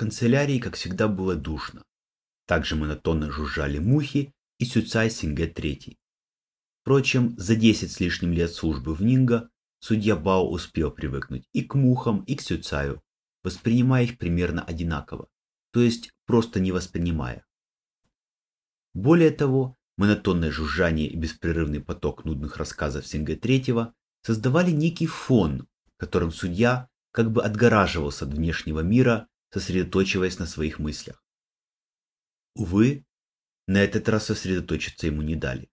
канцелярии, как всегда, было душно. Также монотонно жужжали мухи и Сюцай Синге III. Впрочем, за 10 с лишним лет службы в Нинго судья Бао успел привыкнуть и к мухам, и к Сюцаю, воспринимая их примерно одинаково, то есть просто не воспринимая. Более того, монотонное жужжание и беспрерывный поток нудных рассказов Синге III создавали некий фон, которым судья как бы отгораживался от внешнего мира, сосредоточиваясь на своих мыслях. Увы, на этот раз сосредоточиться ему не дали.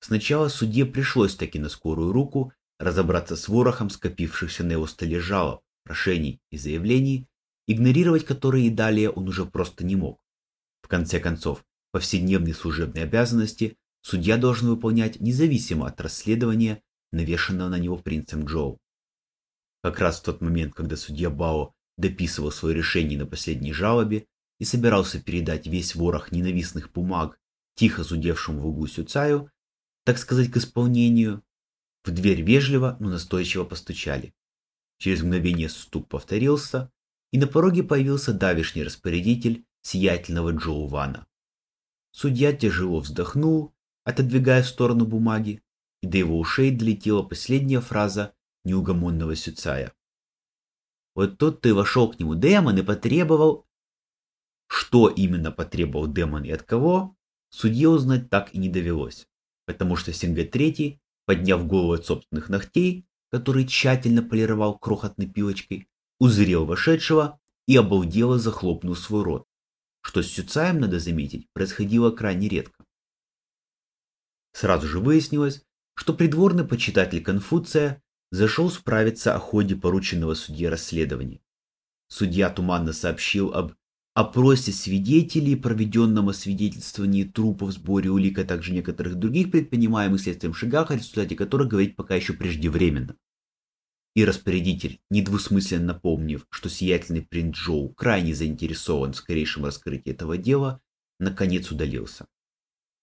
Сначала судье пришлось таки на скорую руку разобраться с ворохом скопившихся на его столе жалоб, прошений и заявлений, игнорировать которые и далее он уже просто не мог. В конце концов, повседневные служебные обязанности судья должен выполнять независимо от расследования, навешенного на него принцем Джоу. Как раз в тот момент, когда судья Бао дописывал свое решение на последней жалобе и собирался передать весь ворох ненавистных бумаг тихо зудевшему в углу Сюцаю, так сказать, к исполнению, в дверь вежливо, но настойчиво постучали. Через мгновение стук повторился, и на пороге появился давишний распорядитель сиятельного Джоу Вана. Судья тяжело вздохнул, отодвигая в сторону бумаги, и до его ушей долетела последняя фраза неугомонного Сюцая. Вот тут ты вошел к нему демон и потребовал... Что именно потребовал демон и от кого, судье узнать так и не довелось, потому что Синге Третий, подняв голову от собственных ногтей, который тщательно полировал крохотной пилочкой, узрел вошедшего и обалдело захлопнул свой рот, что с Сюцаем, надо заметить, происходило крайне редко. Сразу же выяснилось, что придворный почитатель Конфуция зашел справиться о ходе порученного судье расследования. Судья туманно сообщил об опросе свидетелей, проведенном освидетельствовании трупов, сборе улик, а также некоторых других предпринимаемых следствием шагах, о результате которых говорить пока еще преждевременно. И распорядитель, недвусмысленно напомнив, что сиятельный принц Джоу крайне заинтересован в скорейшем раскрытии этого дела, наконец удалился.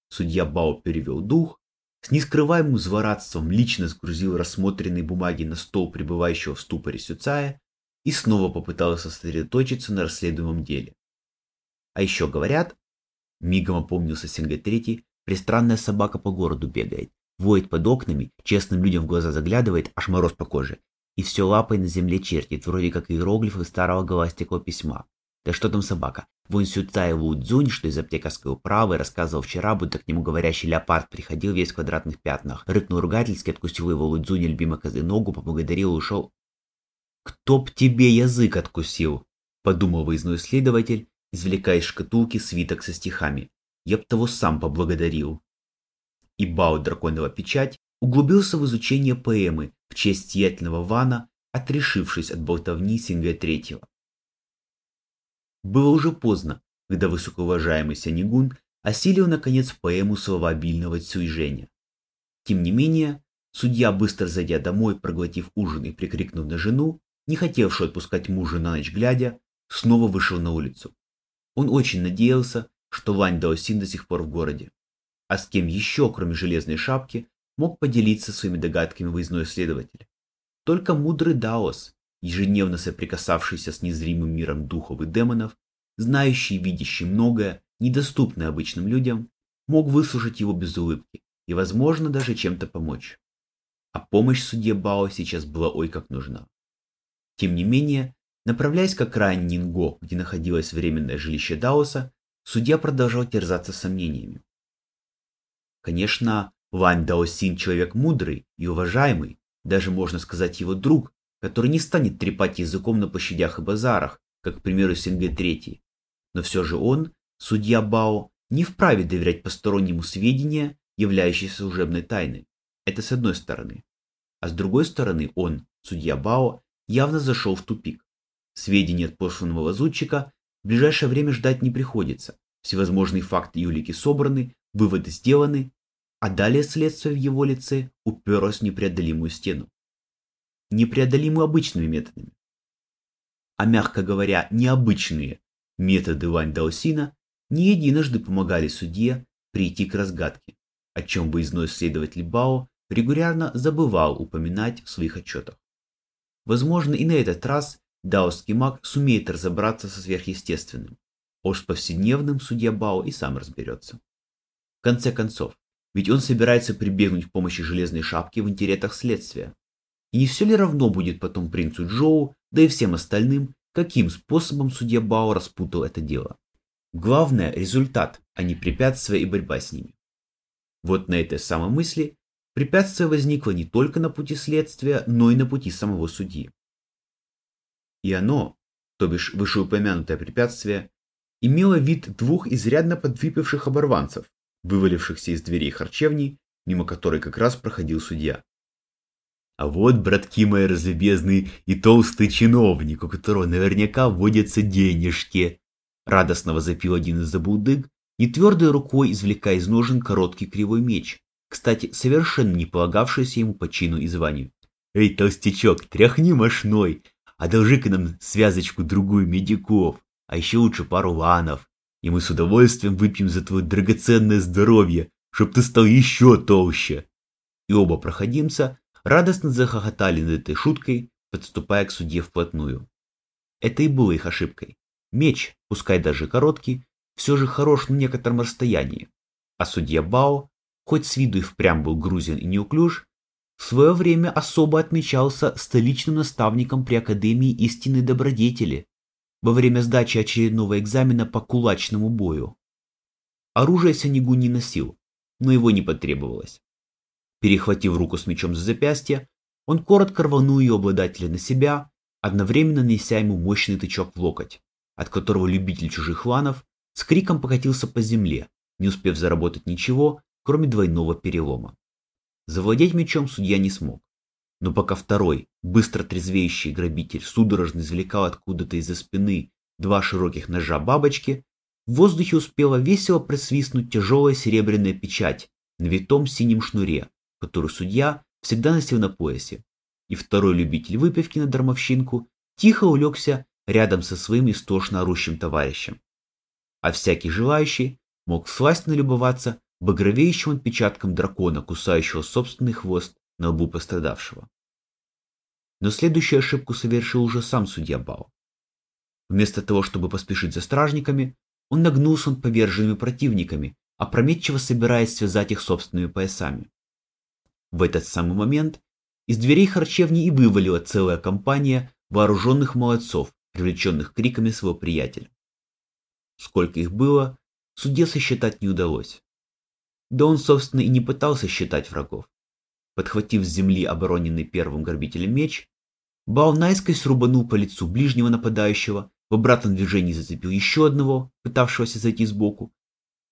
Судья Бао перевел дух с нескрываемым злорадством лично сгрузил рассмотренные бумаги на стол пребывающего в ступоре Сюцая и снова попытался сосредоточиться на расследуемом деле. А еще говорят, мигом опомнился Синга Третий, пристранная собака по городу бегает, воет под окнами, честным людям в глаза заглядывает, аж мороз по коже, и все лапой на земле чертит, вроде как иероглифы старого галастикового письма. Да что там собака? Вон Сюцай Лудзунь, что из аптекарской управы, рассказывал вчера, будто к нему говорящий леопард приходил весь в квадратных пятнах. Рыкнул ругательски, откусил его Лудзунь любимой козы ногу, поблагодарил и ушел. «Кто б тебе язык откусил?» – подумал выездной следователь, извлекая из шкатулки свиток со стихами. «Я б того сам поблагодарил». И Бао Драконова печать углубился в изучение поэмы в честь сиятельного Вана, отрешившись от болтовни Синга Третьего. Было уже поздно, когда высокоуважаемый Сянигун осилил наконец поэму слова обильного Цюйжэня. Тем не менее, судья, быстро зайдя домой, проглотив ужин и прикрикнув на жену, не хотевшую отпускать мужа на ночь глядя, снова вышел на улицу. Он очень надеялся, что Вань Даосин до сих пор в городе. А с кем еще, кроме железной шапки, мог поделиться своими догадками выездной следователь? Только мудрый Даос, ежедневно соприкасавшийся с незримым миром духов и демонов, знающий и видящий многое, недоступное обычным людям, мог выслушать его без улыбки и, возможно, даже чем-то помочь. А помощь судье Бао сейчас была ой как нужна. Тем не менее, направляясь к окраине Нинго, где находилось временное жилище Даоса, судья продолжал терзаться сомнениями. Конечно, Вань Даосин человек мудрый и уважаемый, даже можно сказать его друг, который не станет трепать языком на площадях и базарах, как, к примеру, Синге Третий. Но все же он, судья Бао, не вправе доверять постороннему сведения, являющиеся служебной тайной. Это с одной стороны. А с другой стороны он, судья Бао, явно зашел в тупик. Сведения от посланного лазутчика в ближайшее время ждать не приходится. Всевозможные факты и улики собраны, выводы сделаны, а далее следствие в его лице уперлось в непреодолимую стену непреодолимы обычными методами. А мягко говоря, необычные методы Вань Даосина не единожды помогали судье прийти к разгадке, о чем выездной следователь Бао регулярно забывал упоминать в своих отчетах. Возможно, и на этот раз даосский маг сумеет разобраться со сверхъестественным. А уж с повседневным судья Бао и сам разберется. В конце концов, ведь он собирается прибегнуть к помощи железной шапки в интересах следствия. И не все ли равно будет потом принцу Джоу, да и всем остальным, каким способом судья Бао распутал это дело. Главное – результат, а не препятствия и борьба с ними. Вот на этой самой мысли препятствие возникло не только на пути следствия, но и на пути самого судьи. И оно, то бишь вышеупомянутое препятствие, имело вид двух изрядно подвыпивших оборванцев, вывалившихся из дверей харчевни, мимо которой как раз проходил судья. А вот, братки мои разлюбезные, и толстый чиновник, у которого наверняка водятся денежки. Радостно возопил один из забулдык, нетвердой рукой извлекая из ножен короткий кривой меч, кстати, совершенно не полагавшийся ему по чину и званию. «Эй, толстячок, тряхни мошной, одолжи-ка нам связочку-другую медиков, а еще лучше пару ланов, и мы с удовольствием выпьем за твое драгоценное здоровье, чтоб ты стал еще толще». И оба проходимца радостно захохотали над этой шуткой, подступая к судье вплотную. Это и было их ошибкой. Меч, пускай даже короткий, все же хорош на некотором расстоянии, а судья Бао, хоть с виду и впрямь был грузин и неуклюж, в свое время особо отмечался столичным наставником при Академии истинной добродетели во время сдачи очередного экзамена по кулачному бою. Оружие Сянегу не носил, но его не потребовалось. Перехватив руку с мечом за запястье, он коротко рванул ее обладателя на себя, одновременно неся ему мощный тычок в локоть, от которого любитель чужих ланов с криком покатился по земле, не успев заработать ничего, кроме двойного перелома. Завладеть мечом судья не смог. Но пока второй, быстро трезвеющий грабитель судорожно извлекал откуда-то из-за спины два широких ножа бабочки, в воздухе успела весело просвистнуть тяжелая серебряная печать на витом синем шнуре, которую судья всегда носил на поясе. И второй любитель выпивки на дармовщинку тихо улегся рядом со своим истошно орущим товарищем а всякий желающий мог сласть налюбоваться багровеющим отпечатком дракона, кусающего собственный хвост на лбу пострадавшего. Но следующую ошибку совершил уже сам судья Бао. Вместо того, чтобы поспешить за стражниками, он нагнулся над поверженными противниками, опрометчиво собираясь связать их собственными поясами. В этот самый момент из дверей харчевни и вывалила целая компания вооруженных молодцов, привлеченных криками своего приятеля. Сколько их было, суде сосчитать не удалось. Да он, собственно, и не пытался считать врагов. Подхватив с земли обороненный первым грабителем меч, Бао наискось рубанул по лицу ближнего нападающего, в обратном движении зацепил еще одного, пытавшегося зайти сбоку.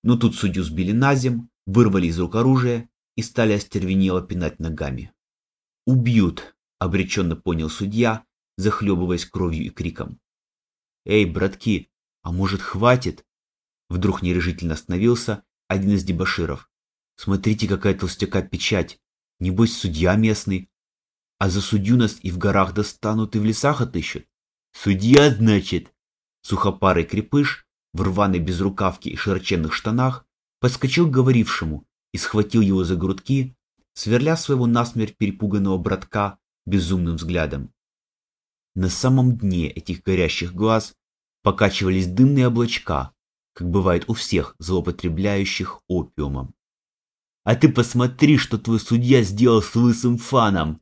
Но тут судью сбили на зем, вырвали из рук оружие и стали остервенело пинать ногами. «Убьют!» — обреченно понял судья, захлебываясь кровью и криком. «Эй, братки, а может, хватит? Вдруг нерешительно остановился один из дебоширов. Смотрите, какая толстяка печать. Небось, судья местный. А за судью нас и в горах достанут, и в лесах отыщут. Судья, значит? Сухопарый крепыш в рваной безрукавке и широченных штанах подскочил к говорившему и схватил его за грудки, сверля своего насмерть перепуганного братка безумным взглядом. На самом дне этих горящих глаз покачивались дымные облачка, как бывает у всех злоупотребляющих опиумом. «А ты посмотри, что твой судья сделал с лысым фаном!»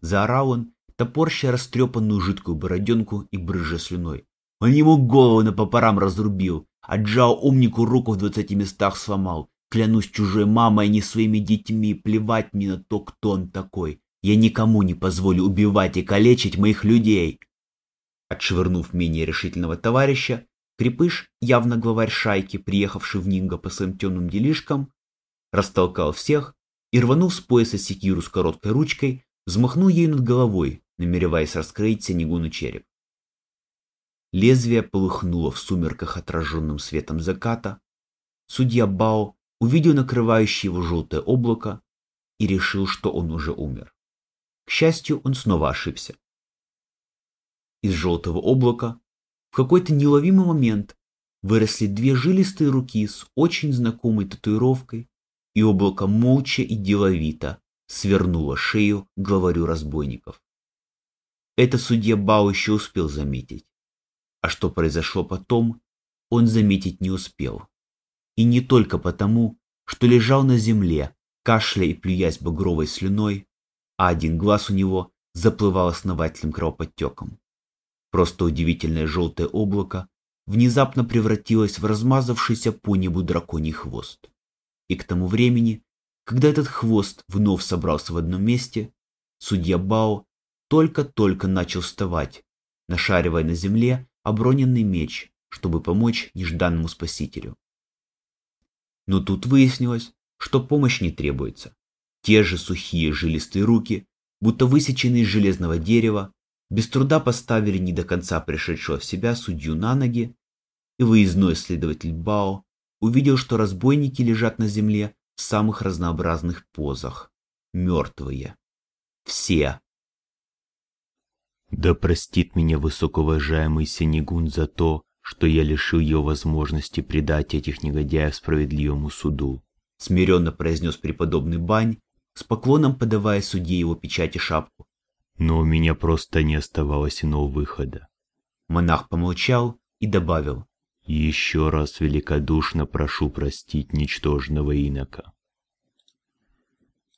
Заорал он, топорща растрепанную жидкую бороденку и брызжа слюной. Он ему голову напопорам разрубил, а Джао умнику руку в двадцати местах сломал. Клянусь чужой мамой, а не своими детьми, плевать мне на то, кто он такой. Я никому не позволю убивать и калечить моих людей. Отшвырнув менее решительного товарища, Крепыш, явно главарь шайки, приехавший в Нинго по своим темным делишкам, растолкал всех и, рванув с пояса секиру с короткой ручкой, взмахнул ею над головой, намереваясь раскрыть Сенегуну череп. Лезвие полыхнуло в сумерках отраженным светом заката. Судья Бао увидел накрывающее его желтое облако и решил, что он уже умер. К счастью, он снова ошибся из желтого облака, в какой-то неловимый момент выросли две жилистые руки с очень знакомой татуировкой, и облако молча и деловито свернуло шею главарю разбойников. Это судья Бао еще успел заметить. А что произошло потом, он заметить не успел. И не только потому, что лежал на земле, кашляя и плюясь багровой слюной, а один глаз у него заплывал основательным кровоподтеком. Просто удивительное желтое облако внезапно превратилось в размазавшийся по небу драконий хвост. И к тому времени, когда этот хвост вновь собрался в одном месте, судья Бао только-только начал вставать, нашаривая на земле оброненный меч, чтобы помочь нежданному спасителю. Но тут выяснилось, что помощь не требуется. Те же сухие жилистые руки, будто высеченные из железного дерева, без труда поставили не до конца пришедшего в себя судью на ноги, и выездной следователь Бао увидел, что разбойники лежат на земле в самых разнообразных позах. Мертвые. Все. Да простит меня высокоуважаемый Сенегун за то, что я лишил ее возможности предать этих негодяев справедливому суду. Смиренно произнес преподобный Бань, с поклоном подавая судье его печать и шапку. Но у меня просто не оставалось иного выхода. Монах помолчал и добавил. Еще раз великодушно прошу простить ничтожного инока.